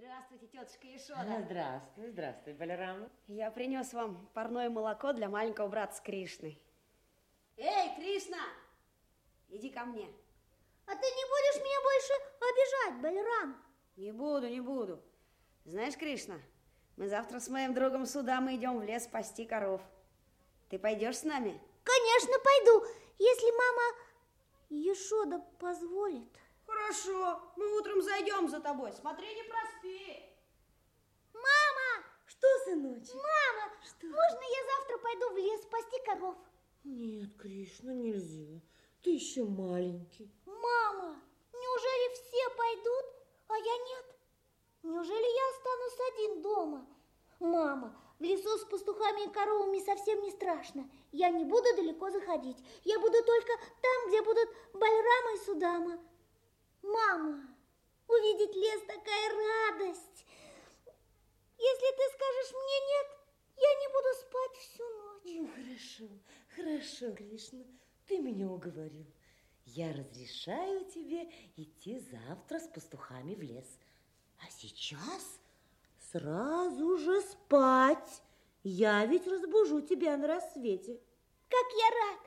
Здравствуйте, тетушка Ишода. Здравствуй, здравствуй, Балерам. Я принес вам парное молоко для маленького брата Кришны. Эй, Кришна, иди ко мне. А ты не будешь меня больше обижать, Балерам? Не буду, не буду. Знаешь, Кришна, мы завтра с моим другом сюда мы идем в лес пасти коров. Ты пойдешь с нами? Конечно, пойду, если мама Ешода позволит. Хорошо, мы утром зайдем за тобой. Смотри, не проспи. Мама! Что, сыночек? Мама, что? можно я завтра пойду в лес пасти коров? Нет, Кришна, нельзя. Ты еще маленький. Мама, неужели все пойдут, а я нет? Неужели я останусь один дома? Мама, в лесу с пастухами и коровами совсем не страшно. Я не буду далеко заходить. Я буду только там, где будут Бальрама и Судама. Мама, увидеть лес такая радость. Если ты скажешь мне нет, я не буду спать всю ночь. Ну, хорошо, хорошо, Кришна, ты меня уговорил. Я разрешаю тебе идти завтра с пастухами в лес. А сейчас сразу же спать. Я ведь разбужу тебя на рассвете. Как я рад,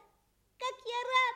как я рад.